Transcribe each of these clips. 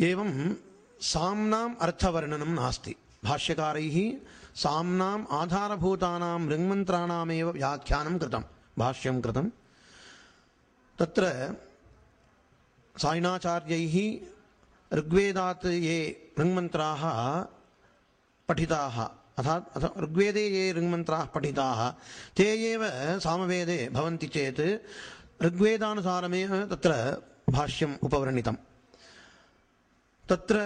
एवं साम्नाम् अर्थवर्णनं नास्ति। भाष्यकारैः साम्नाम् आधारभूतानां ऋङ्मन्त्राणामेव व्याख्यानं कृतं भाष्यं कृतं तत्र सायणाचार्यैः ऋग्वेदात् ये ऋङ्मन्त्राः पठिताः, अर्थात् अथ ऋग्वेदे ये ऋङ्मन्त्राः पठिताः, ते एव सामवेदे भवन्ति चेत् ऋग्वेदानुसारमेव तत्र भाष्यम् उपवर्णितं तत्र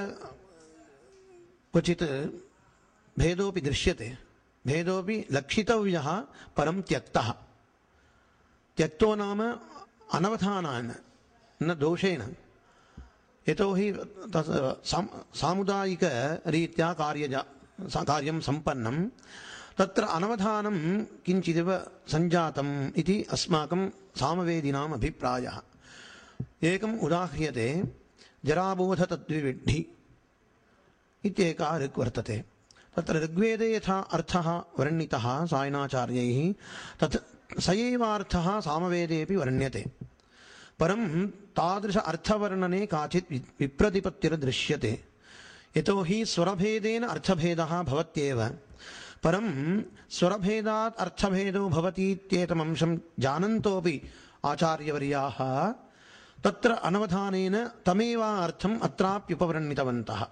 क्वचित् भेदोऽपि दृश्यते। भेदोऽपि लक्षितव्यः परं त्यक्तः। त्यक्तो नाम अनवधानान्, न दोषेण। यतोहि सामुदायिकरीत्या कार्यज कार्यं सम्पन्नं। तत्र अनवधानं किञ्चिदिव सञ्जातम् इति अस्माकं सामवेदिनाम् अभिप्रायः। एकम् उदाह्रियते। जराबोधतद्विविड्ढि इत्येका ऋक् वर्तते तत्र ऋग्वेदे यथा अर्थः वर्णितः सायणाचार्यैः तत् स एवार्थः सामवेदेऽपि वर्ण्यते। परं तादृश अर्थवर्णने काचित् विप्रतिपत्तिर्दृश्यते। यतोहि स्वरभेदेन अर्थभेदः भवत्येव। परं स्वरभेदात् अर्थभेदो भवतीत्येतमंशं जानन्तोऽपि आचार्यवर्याः तत्र अनवधानेन तमेवार्थम् अत्राप्युपवर्णितवन्तः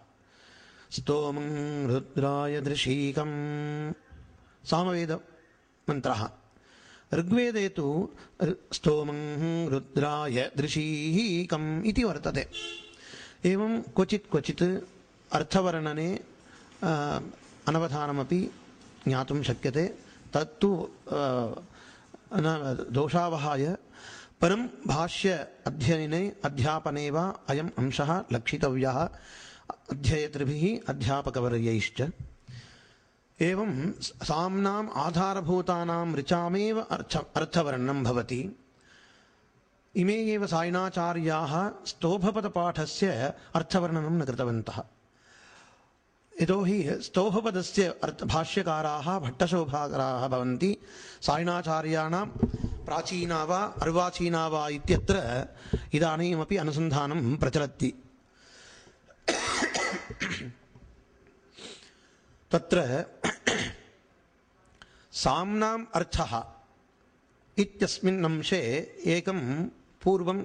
स्तोमं रुद्राय दृशीकम् सामवेदमन्त्रः ऋग्वेदे तु ऋ- स्तोमं रुद्राय दृशीकम् इति वर्तते। एवं क्वचित् क्वचित् अर्थवर्णने आ, अनवधानमपि ज्ञातुं शक्यते। तत्तु आ, न दोषावहाय परं भाष्य अध्ययने, अध्यापने वा अयम् अंशः लक्षितव्यः। अध्येतृभिः अध्यापकवर्यैश्च। एवं साम्नाम् आधारभूतानां ऋचामेव अर्थ, अर्थवर्णनं भवति। इमे एव सायणाचार्याः स्तोभपदपाठस्य अर्थवर्णनं न कृतवन्तः। यतोहि स्तोभपदस्य अर्थ, भाष्यकाराः, भट्टशोभाकराः भवन्ति। सायणाचार्याणां प्राचीना वा अर्वाचीना वा इत्यत्र इदानीमपि अनुसन्धानं प्रचलति। तत्र साम्नाम् अर्थः इत्यस्मिन् अंशे एकं पूर्वं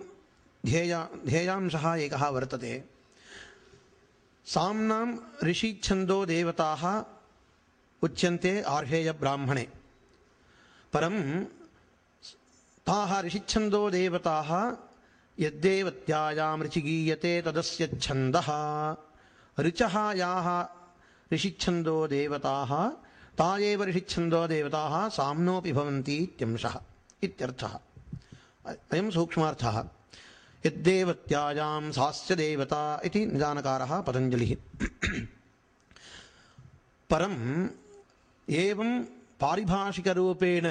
ध्येया, ध्येयांशः एकः वर्तते। साम्नां ऋषिच्छन्दो देवताः उच्यन्ते आर्हेयब्राह्मणे परं ताः ऋषिच्छन्दो देवताः यद्देवत्यायां ऋचि गीयते तदस्य छन्दः। ऋचः याः ऋषिच्छन्दो देवताः, ता एव ऋषिच्छन्दो देवताः साम्नोऽपि भवन्ति इत्यंशः इत्यर्थः। अयं सूक्ष्मार्थः। यद्देवत्यायां सास्य देवता इति निदानकारः पतञ्जलिः। परम् एवं पारिभाषिकरूपेण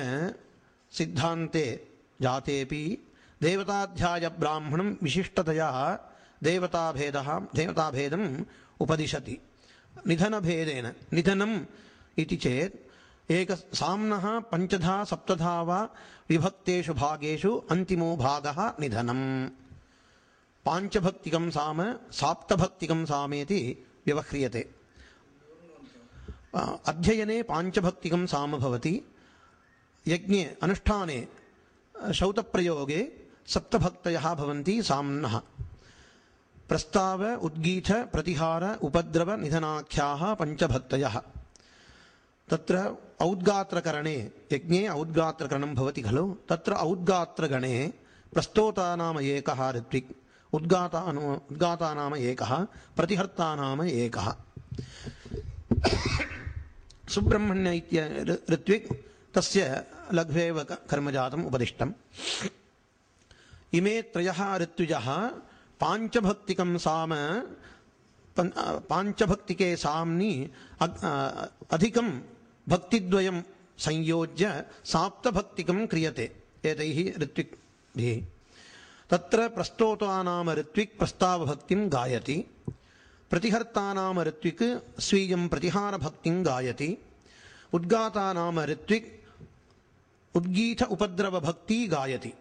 सिद्धान्ते जातेपि देवताध्यायब्राह्मणं विशिष्टतया देवताभेदः देवताभेदम् उपदिशति। निधनभेदेन निधनम् इति चेत् एक साम्नः पञ्चधा सप्तधा वा विभक्तेषु भागेषु अन्तिमो भागः निधनम्। पाञ्चभक्तिकं साम साप्तभक्तिकं सामेति व्यवह्रियते। अध्ययने पाञ्चभक्तिकं साम भवति। यज्ञे अनुष्ठाने शौतप्रयोगे सप्तभक्तयः भवन्ति साम्नः। प्रस्ताव उद्गीत प्रतिहार, उपद्रव, निधनाख्याः, पञ्चभक्तयः। तत्र औद्गात्रकरणे, यज्ञे औद्गात्रकरणं भवति खलु। तत्र औद्गात्रगणे प्रस्तोता नाम एकः ऋत्विक् उद्गाता उद्गाता नाम एकः प्रतिहर्ता नाम एकः। सुब्रह्मण्य इत्य ऋत्विक् तस्य लघ्वेव कर्मजातम् उपदिष्टम्। इमे त्रयः ऋत्विजः, पाञ्चभक्तिकं साम पाञ्चभक्तिके साम्नि अधिकं भक्तिद्वयं संयोज्य साप्तभक्तिकं क्रियते, एतैः ऋत्विक्भिः तत्र प्रस्तोता नाम ऋत्विक् प्रस्तावभक्तिं गायति, प्रतिहर्तानाम ऋत्विक् स्वीयं प्रतिहारभक्तिं गायति, उद्गातानाम ऋत्विक् उद्गीत उपद्रवभक्ति गायति।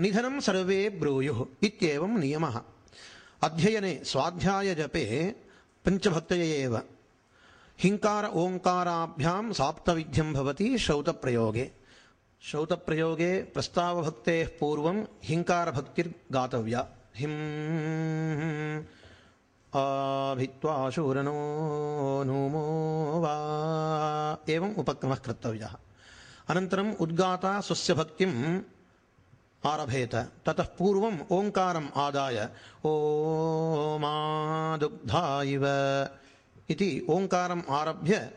निधनं सर्वे ब्रूयु इत्येवं नियमः। अध्ययने स्वाध्यायजपे पञ्चभक्तय एव। हिङ्कार ओङ्काराभ्यां साप्तविध्यं भवति श्रौतप्रयोगे। श्रौतप्रयोगे प्रस्तावभक्तेः पूर्वं हिङ्कारभक्तिर्गातव्या हिम् आभित्वा शूरनो नूमो वा। एवम् उपक्रमः कर्तव्यः। अनन्तरम् उद्गाता स्वस्य भक्तिम् आरभेत। ततः पूर्वम् ओङ्कारम् आदाय। ओ मा दुग्धा इव इति आरभ्य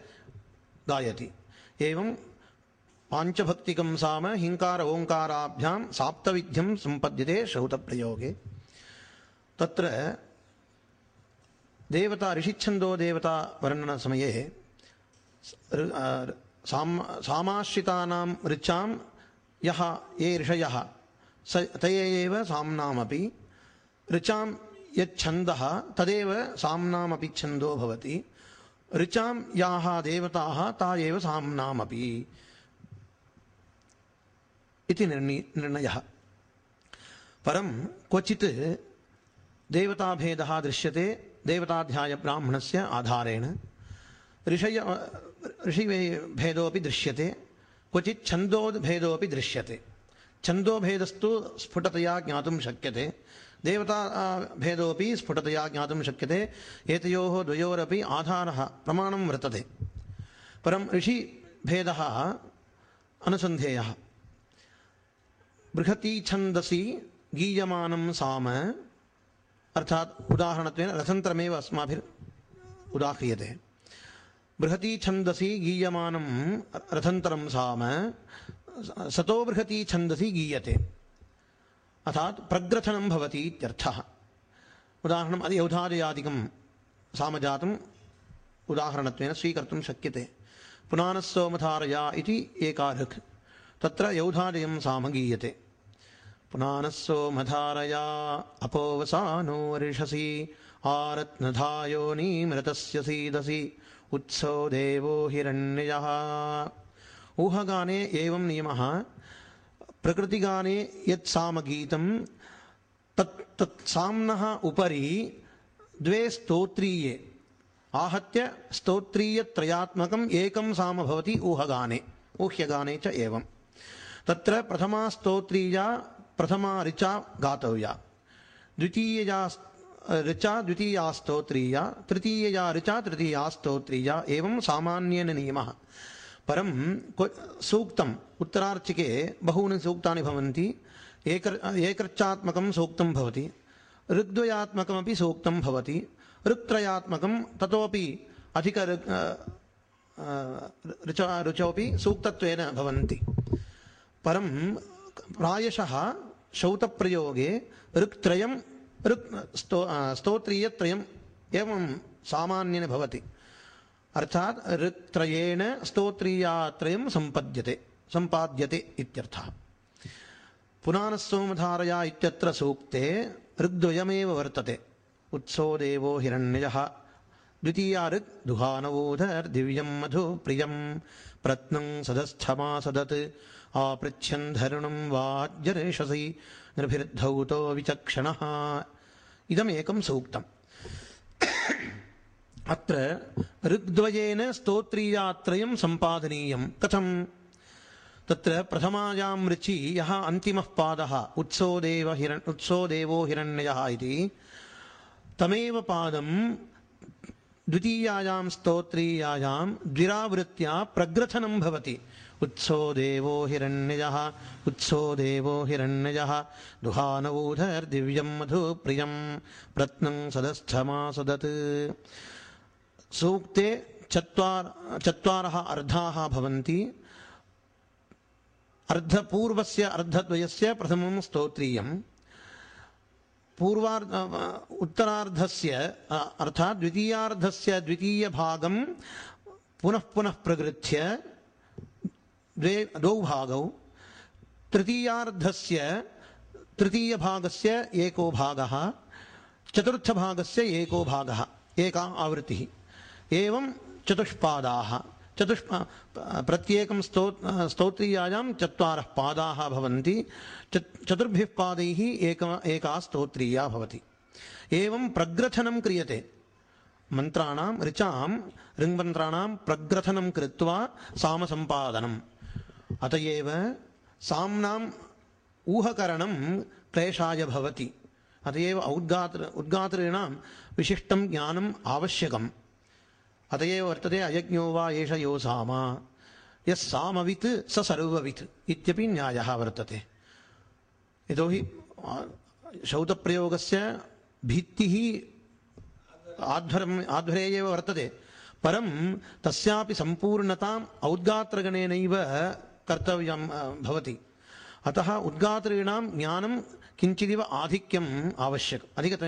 गायति। एवं पाञ्चभक्तिकं साम हिङ्कार ओङ्काराभ्यां साप्तविध्यं सम्पद्यते श्रौतप्रयोगे। तत्र देवता ऋषिच्छन्दो देवता वर्णनसमये ऋ- आ, साम, सामाश्रितानां ऋचां यः, ये ऋषयः। स, ते एव साम्नामपि। ऋचां यच्छन्दः, तदेव साम्नामपि छन्दो भवति। ऋचां याः देवताः, ता एव साम्नामपि। इति निर्णि, निर्णयः। परं क्वचित् देवताभेदः दृश्यते। देवताध्यायब्राह्मणस्य आधारेण। ऋषय ऋषिभेदोऽपि दृश्यते क्वचित् छन्दोभेदोऽपि दृश्यते। छन्दोभेदस्तु स्फुटतया ज्ञातुं शक्यते। देवता आ, भेदोऽपि स्फुटतया ज्ञातुं शक्यते। एतयोः द्वयोरपि आधारः प्रमाणं वर्तते। परं ऋषिभेदः अनुसन्धेयः। बृहती छन्दसि गीयमानं साम अर्थात् उदाहरणत्वेन रथन्तरमेव अस्माभिः उदाह्रियते। बृहती छन्दसि गीयमानं रथन्तरं साम सतो बृहती छन्दसि गीयते। अर्थात् प्रग्रथनं भवति इत्यर्थः। उदाहरणम् अदि यौधादयादिकं सामजातम् उदाहरणत्वेन स्वीकर्तुं शक्यते। पुनानस्सोमधारया इति एका तत्र यौधादयं साम गीयते। पुनानस्सोमधारया अपोवसानो वर्षसि आरत्नधायोनीमृतस्य सीदसि उत्सो देवो हिरण्यः ऊहगाने एवं नियमः। प्रकृतिगाने यत् सामगीतं उपरि द्वे स्तोत्रीये। आहत्य स्तोत्रीयत्रयात्मकम् एकं साम भवति ऊहगाने ऊह्यगाने च एवं तत्र प्रथमा स्तोत्रीया, प्रथमा ऋचा गातव्या। द्वितीयया ऋचा द्वितीया स्तोत्रीया तृतीयया ऋचा तृतीया स्तोत्रीया एवं सामान्येन नियमः। परं सूक्तम्, उत्तरार्चिके बहूनि सूक्तानि भवन्ति, एकर्, एकर्चात्मकं सूक्तं भवति, ऋग्द्वयात्मकमपि सूक्तं भवति, ऋक्त्रयात्मकं ततोपि अधिक ऋच, ऋचोपि सूक्तत्वेन भवन्ति। परं, प्रायशः शौतप्रयोगे ऋक्त्रयं ऋक् स्तो अ, स्तोत्रीयत्रयम् एवं सामान्येन भवति अर्थात् ऋक्त्रयेण स्तोत्रीयात्रयं सम्पद्यते सम्पाद्यते इत्यर्थः पुनानस्सोमधारया इत्यत्र सूक्ते ऋग्द्वयमेव वर्तते उत्सो देवो हिरण्यः द्वितीया ऋक् दुहानवोधर्दिव्यं मधु प्रियं प्रत्नं सदस्थमासदत् आपृच्छन् धरुणं वाज्यरेषसि नृभिर्धौतो विचक्षणः इदमेकं सूक्तम् अत्र ऋग्द्वयेन स्तोत्रीयात्रयं सम्पादनीयं कथम् तत्र प्रथमायां ऋचि यः अन्तिमः पादः उत्सो देव हिरण् उत्सो देवो हिरण्यः इति. तमेव पादं द्वितीयायां स्तोत्रीयायां द्विरावृत्त्या प्रग्रथनं भवति। उत्सो देवो हिरण्यः उत्सो देवो हिरण्यः दुहानवूधर्दिव्यं मधुप्रियं, प्रत्नं सदस्थमासदत् सूक्ते चत्वार, चत्वारः अर्धाः भवन्ति। अर्धपूर्वस्य अर्धद्वयस्य प्रथमं स्तोत्रीयं पूर्वार्ध, उत्तरार्धस्य अर्थात् द्वितीयार्धस्य द्वितीयभागं पुनः पुनः प्रगृह्य, द्वे, द्वौ भागौ, तृतीयार्धस्य, तृतीयभागस्य एको भागः, चतुर्थभागस्य एको भागः, एका आवृत्तिः, एवं चतुष्पादाः। चतुष् प्रत्येकं स्तो स्तोत्रीयायां चत्वारः पादाः चत् चतुर्भिः पादैः एक एका एवं प्रग्रथनं क्रियते। मन्त्राणां, ऋचां ऋङ्मन्त्राणां प्रग्रथनं कृत्वा सामसम्पादनम्। अत एव साम्नाम् ऊहकरणं क्लेशाय भवति। अत एव औद्गात्र उद्गातॄणां विशिष्टं ज्ञानम् आवश्यकम्। अत एव वर्तते अयज्ञो वा एष यो साम यः सामवित् स सर्ववित् इत्यपि न्यायः वर्तते यतोहि शौतप्रयोगस्य भित्तिः आध्वरम् आध्वरे एव वर्तते परं तस्यापि सम्पूर्णताम् औद्गात्रगणेनैव कर्तव्यं भवति अतः उद्गातॄणां ज्ञानं किञ्चिदिव आधिक्यम् आवश्यकम् अधिकतया